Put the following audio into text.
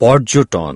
পর্যটন